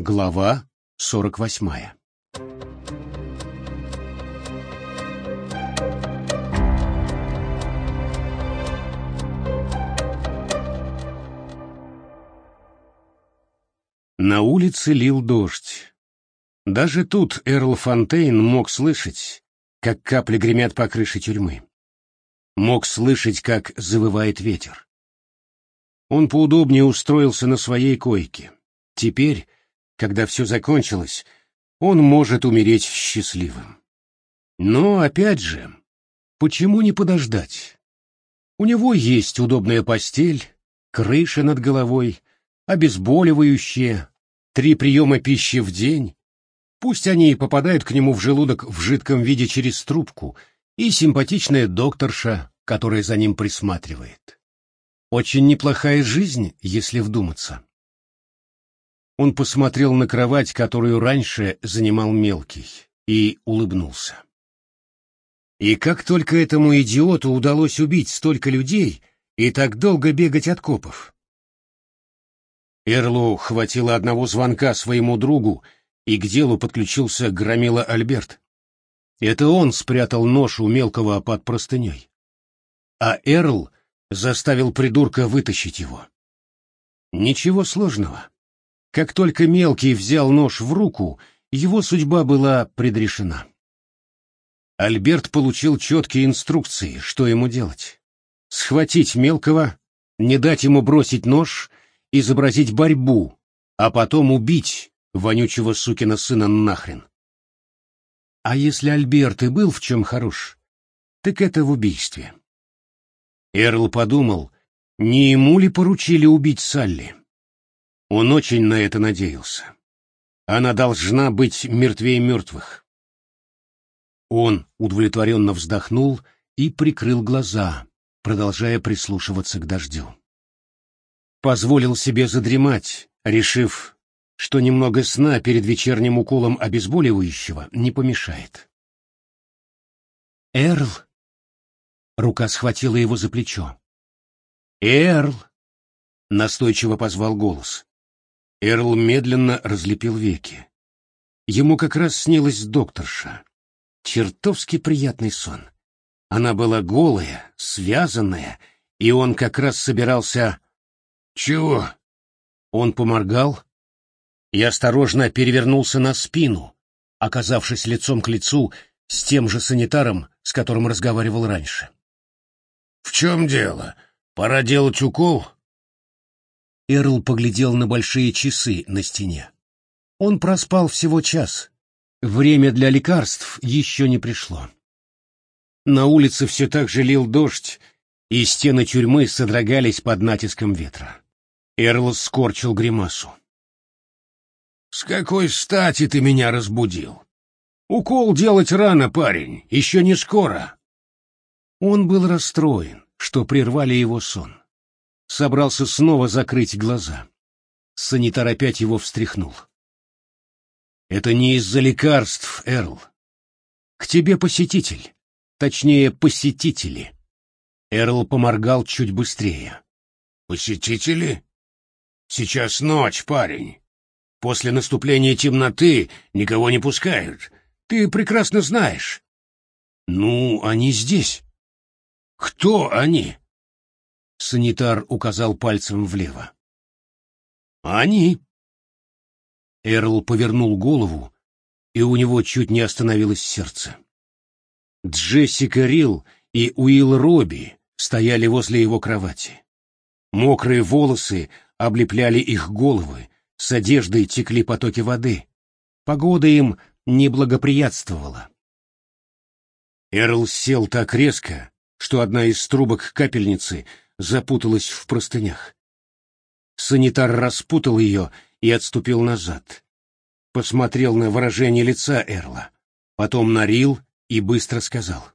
Глава сорок восьмая На улице лил дождь. Даже тут Эрл Фонтейн мог слышать, как капли гремят по крыше тюрьмы. Мог слышать, как завывает ветер. Он поудобнее устроился на своей койке. Теперь, когда все закончилось, он может умереть счастливым. Но, опять же, почему не подождать? У него есть удобная постель, крыша над головой, обезболивающее, три приема пищи в день. Пусть они попадают к нему в желудок в жидком виде через трубку, и симпатичная докторша, которая за ним присматривает. Очень неплохая жизнь, если вдуматься. Он посмотрел на кровать, которую раньше занимал мелкий, и улыбнулся. И как только этому идиоту удалось убить столько людей и так долго бегать от копов? Эрлу хватило одного звонка своему другу, и к делу подключился громила Альберт. Это он спрятал нож у мелкого под простыней. А Эрл заставил придурка вытащить его. Ничего сложного. Как только мелкий взял нож в руку, его судьба была предрешена. Альберт получил четкие инструкции, что ему делать. Схватить мелкого, не дать ему бросить нож, изобразить борьбу, а потом убить вонючего сукина сына нахрен. А если Альберт и был в чем хорош, так это в убийстве. Эрл подумал, не ему ли поручили убить Салли. Он очень на это надеялся. Она должна быть мертвее мертвых. Он удовлетворенно вздохнул и прикрыл глаза, продолжая прислушиваться к дождю. Позволил себе задремать, решив, что немного сна перед вечерним уколом обезболивающего не помешает. «Эрл!» Рука схватила его за плечо. «Эрл!» — настойчиво позвал голос. Эрл медленно разлепил веки. Ему как раз снилась докторша. Чертовски приятный сон. Она была голая, связанная, и он как раз собирался... «Чего?» Он поморгал и осторожно перевернулся на спину, оказавшись лицом к лицу с тем же санитаром, с которым разговаривал раньше. «В чем дело? Пора делать укол?» Эрл поглядел на большие часы на стене. Он проспал всего час. Время для лекарств еще не пришло. На улице все так же лил дождь, и стены тюрьмы содрогались под натиском ветра. Эрл скорчил гримасу. «С какой стати ты меня разбудил? Укол делать рано, парень, еще не скоро». Он был расстроен, что прервали его сон. Собрался снова закрыть глаза. Санитар опять его встряхнул. «Это не из-за лекарств, Эрл. К тебе посетитель. Точнее, посетители». Эрл поморгал чуть быстрее. «Посетители? Сейчас ночь, парень. После наступления темноты никого не пускают. Ты прекрасно знаешь». «Ну, они здесь». «Кто они?» Санитар указал пальцем влево. «Они!» Эрл повернул голову, и у него чуть не остановилось сердце. Джессика Рилл и Уилл Робби стояли возле его кровати. Мокрые волосы облепляли их головы, с одеждой текли потоки воды. Погода им не благоприятствовала. Эрл сел так резко, что одна из трубок капельницы запуталась в простынях. Санитар распутал ее и отступил назад. Посмотрел на выражение лица Эрла, потом на Рил и быстро сказал.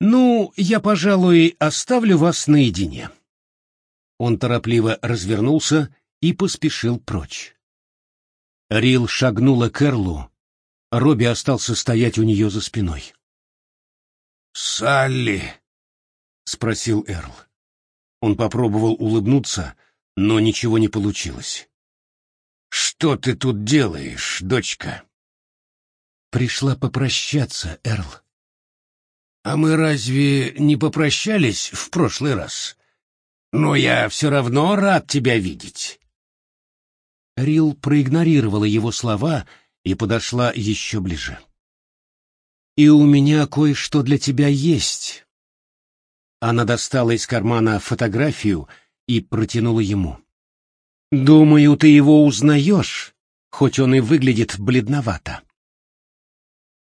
«Ну, я, пожалуй, оставлю вас наедине». Он торопливо развернулся и поспешил прочь. Рил шагнула к Эрлу, Робби остался стоять у нее за спиной. «Салли!» — спросил Эрл. Он попробовал улыбнуться, но ничего не получилось. «Что ты тут делаешь, дочка?» «Пришла попрощаться, Эрл». «А мы разве не попрощались в прошлый раз? Но я все равно рад тебя видеть». Рил проигнорировала его слова и подошла еще ближе. «И у меня кое-что для тебя есть». Она достала из кармана фотографию и протянула ему. «Думаю, ты его узнаешь, хоть он и выглядит бледновато».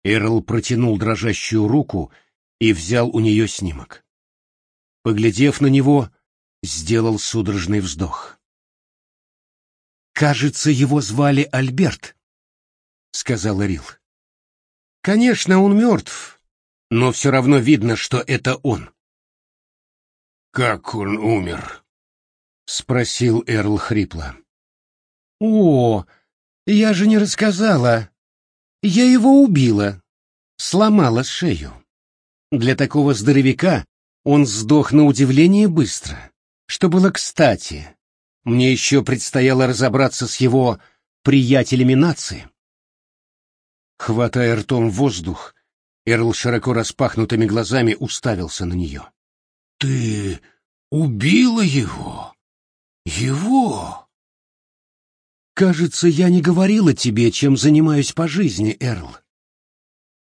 Эрл протянул дрожащую руку и взял у нее снимок. Поглядев на него, сделал судорожный вздох. «Кажется, его звали Альберт», — сказал Рил. «Конечно, он мертв, но все равно видно, что это он». «Как он умер?» — спросил Эрл хрипло. «О, я же не рассказала. Я его убила. Сломала шею. Для такого здоровяка он сдох на удивление быстро, что было кстати. Мне еще предстояло разобраться с его приятелями нации». Хватая ртом воздух, Эрл широко распахнутыми глазами уставился на нее. «Ты убила его?» Его? Кажется, я не говорила тебе, чем занимаюсь по жизни, Эрл.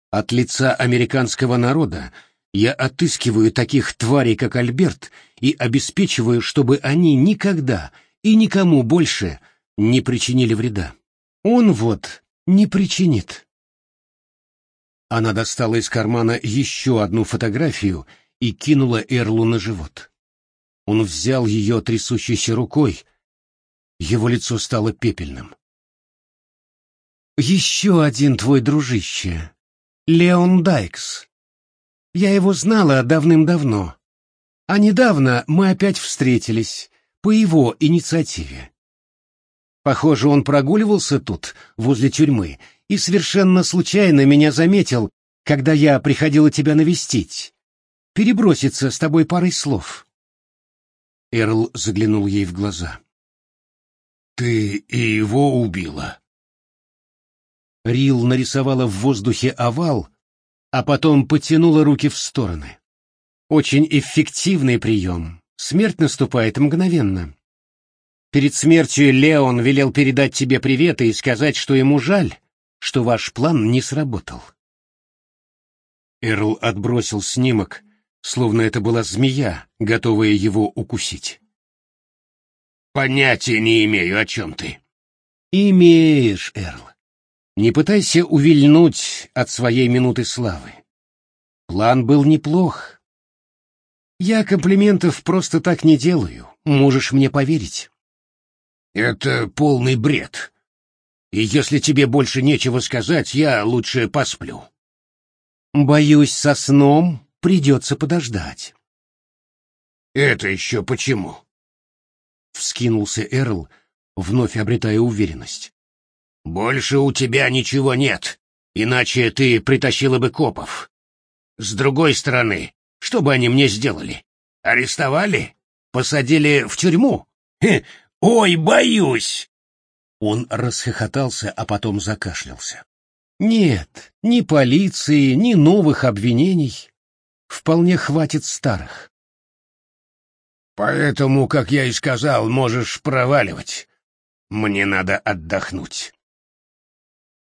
От лица американского народа я отыскиваю таких тварей, как Альберт, и обеспечиваю, чтобы они никогда и никому больше не причинили вреда. Он вот не причинит. Она достала из кармана еще одну фотографию и кинула Эрлу на живот. Он взял ее трясущейся рукой. Его лицо стало пепельным. «Еще один твой дружище. Леон Дайкс. Я его знала давным-давно. А недавно мы опять встретились, по его инициативе. Похоже, он прогуливался тут, возле тюрьмы, и совершенно случайно меня заметил, когда я приходила тебя навестить. Переброситься с тобой парой слов. Эрл заглянул ей в глаза. «Ты и его убила?» Рил нарисовала в воздухе овал, а потом потянула руки в стороны. Очень эффективный прием. Смерть наступает мгновенно. Перед смертью Леон велел передать тебе привет и сказать, что ему жаль, что ваш план не сработал. Эрл отбросил снимок словно это была змея, готовая его укусить. «Понятия не имею, о чем ты». «Имеешь, Эрл. Не пытайся увильнуть от своей минуты славы. План был неплох. Я комплиментов просто так не делаю, можешь мне поверить». «Это полный бред. И если тебе больше нечего сказать, я лучше посплю». «Боюсь, со сном придется подождать. «Это еще почему?» — вскинулся Эрл, вновь обретая уверенность. «Больше у тебя ничего нет, иначе ты притащила бы копов. С другой стороны, что бы они мне сделали? Арестовали? Посадили в тюрьму? Хе, ой, боюсь!» Он расхохотался, а потом закашлялся. «Нет, ни полиции, ни новых обвинений вполне хватит старых. Поэтому, как я и сказал, можешь проваливать. Мне надо отдохнуть.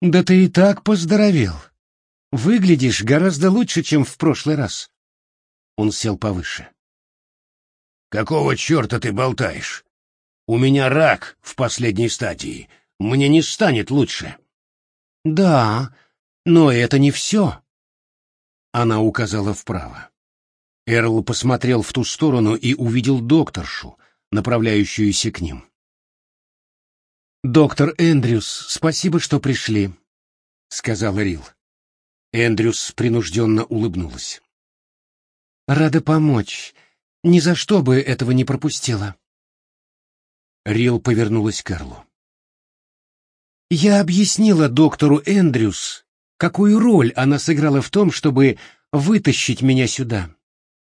Да ты и так поздоровел. Выглядишь гораздо лучше, чем в прошлый раз. Он сел повыше. Какого черта ты болтаешь? У меня рак в последней стадии. Мне не станет лучше. Да, но это не все. Она указала вправо. Эрл посмотрел в ту сторону и увидел докторшу, направляющуюся к ним. «Доктор Эндрюс, спасибо, что пришли», — сказал Рил. Эндрюс принужденно улыбнулась. «Рада помочь. Ни за что бы этого не пропустила». Рил повернулась к Эрлу. «Я объяснила доктору Эндрюс, какую роль она сыграла в том, чтобы вытащить меня сюда.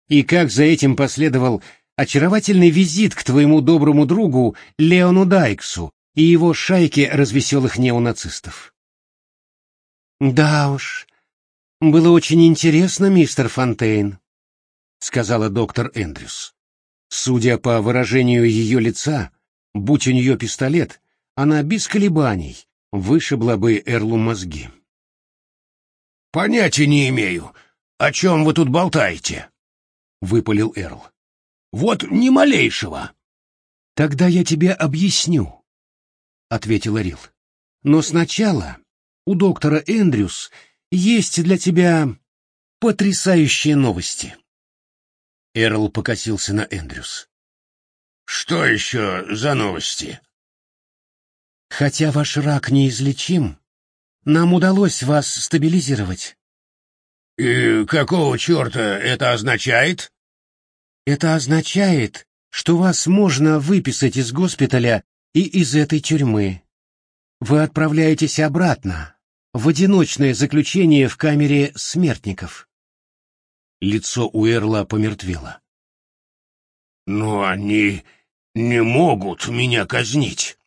И как за этим последовал очаровательный визит к твоему доброму другу Леону Дайксу и его шайке развеселых неонацистов. «Да уж, было очень интересно, мистер Фонтейн», — сказала доктор Эндрюс. Судя по выражению ее лица, будь у нее пистолет, она без колебаний вышибла бы Эрлу мозги. «Понятия не имею, о чем вы тут болтаете?» — выпалил Эрл. «Вот ни малейшего». «Тогда я тебе объясню», — ответила Рил. «Но сначала у доктора Эндрюс есть для тебя потрясающие новости». Эрл покосился на Эндрюс. «Что еще за новости?» «Хотя ваш рак неизлечим, нам удалось вас стабилизировать». «И какого черта это означает?» «Это означает, что вас можно выписать из госпиталя и из этой тюрьмы. Вы отправляетесь обратно, в одиночное заключение в камере смертников. Лицо у Эрла помертвело. «Но они не могут меня казнить!»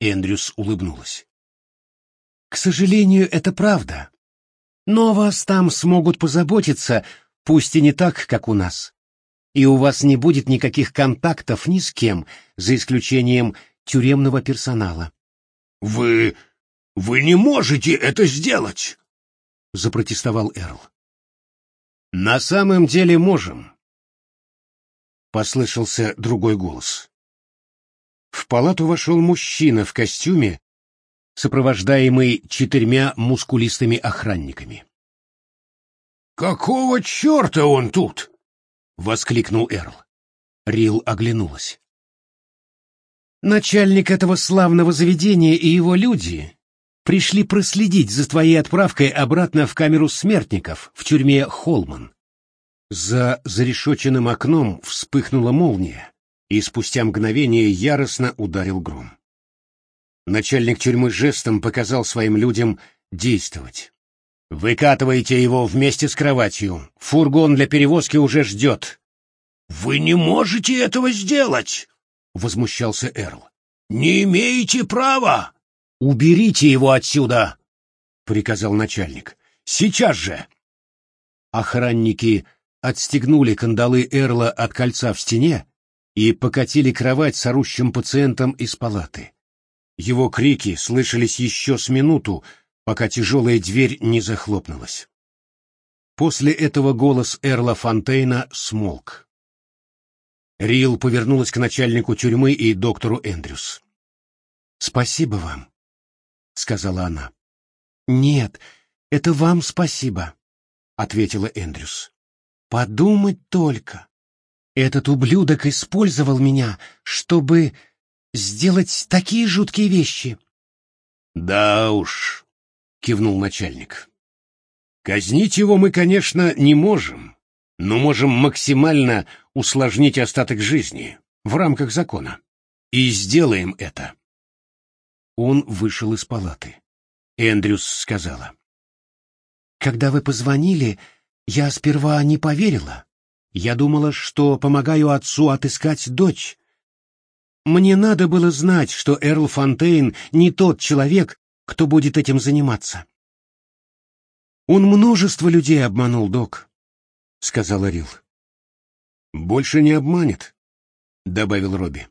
Эндрюс улыбнулась. «К сожалению, это правда. Но вас там смогут позаботиться, пусть и не так, как у нас. И у вас не будет никаких контактов ни с кем, за исключением тюремного персонала». «Вы вы не можете это сделать!» — запротестовал Эрл. «На самом деле можем», — послышался другой голос. В палату вошел мужчина в костюме, сопровождаемый четырьмя мускулистыми охранниками. «Какого черта он тут?» — воскликнул Эрл. Рил оглянулась. «Начальник этого славного заведения и его люди пришли проследить за твоей отправкой обратно в камеру смертников в тюрьме Холман. За зарешоченным окном вспыхнула молния, и спустя мгновение яростно ударил гром. Начальник тюрьмы жестом показал своим людям действовать. «Выкатывайте его вместе с кроватью. Фургон для перевозки уже ждет». «Вы не можете этого сделать!» — возмущался Эрл. «Не имеете права!» «Уберите его отсюда!» — приказал начальник. «Сейчас же!» Охранники отстегнули кандалы Эрла от кольца в стене и покатили кровать с орущим пациентом из палаты. Его крики слышались еще с минуту, пока тяжелая дверь не захлопнулась. После этого голос Эрла Фонтейна смолк. Рил повернулась к начальнику тюрьмы и доктору Эндрюс. «Спасибо вам сказала она. Нет, это вам спасибо, ответила Эндрюс. Подумать только. Этот ублюдок использовал меня, чтобы сделать такие жуткие вещи. Да уж, кивнул начальник. Казнить его мы, конечно, не можем, но можем максимально усложнить остаток жизни в рамках закона. И сделаем это. Он вышел из палаты. Эндрюс сказала. «Когда вы позвонили, я сперва не поверила. Я думала, что помогаю отцу отыскать дочь. Мне надо было знать, что Эрл Фонтейн не тот человек, кто будет этим заниматься. Он множество людей обманул, док, — сказала Рил. Больше не обманет, — добавил Робби.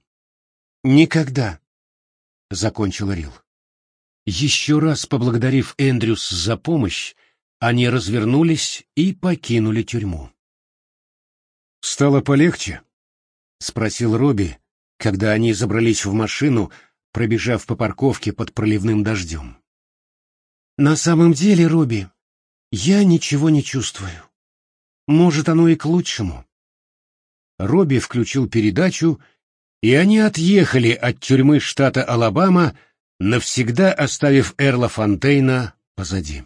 Никогда. — закончил Рил. Еще раз поблагодарив Эндрюс за помощь, они развернулись и покинули тюрьму. «Стало полегче?» — спросил Робби, когда они забрались в машину, пробежав по парковке под проливным дождем. «На самом деле, Робби, я ничего не чувствую. Может, оно и к лучшему». Робби включил передачу и они отъехали от тюрьмы штата Алабама, навсегда оставив Эрла Фонтейна позади.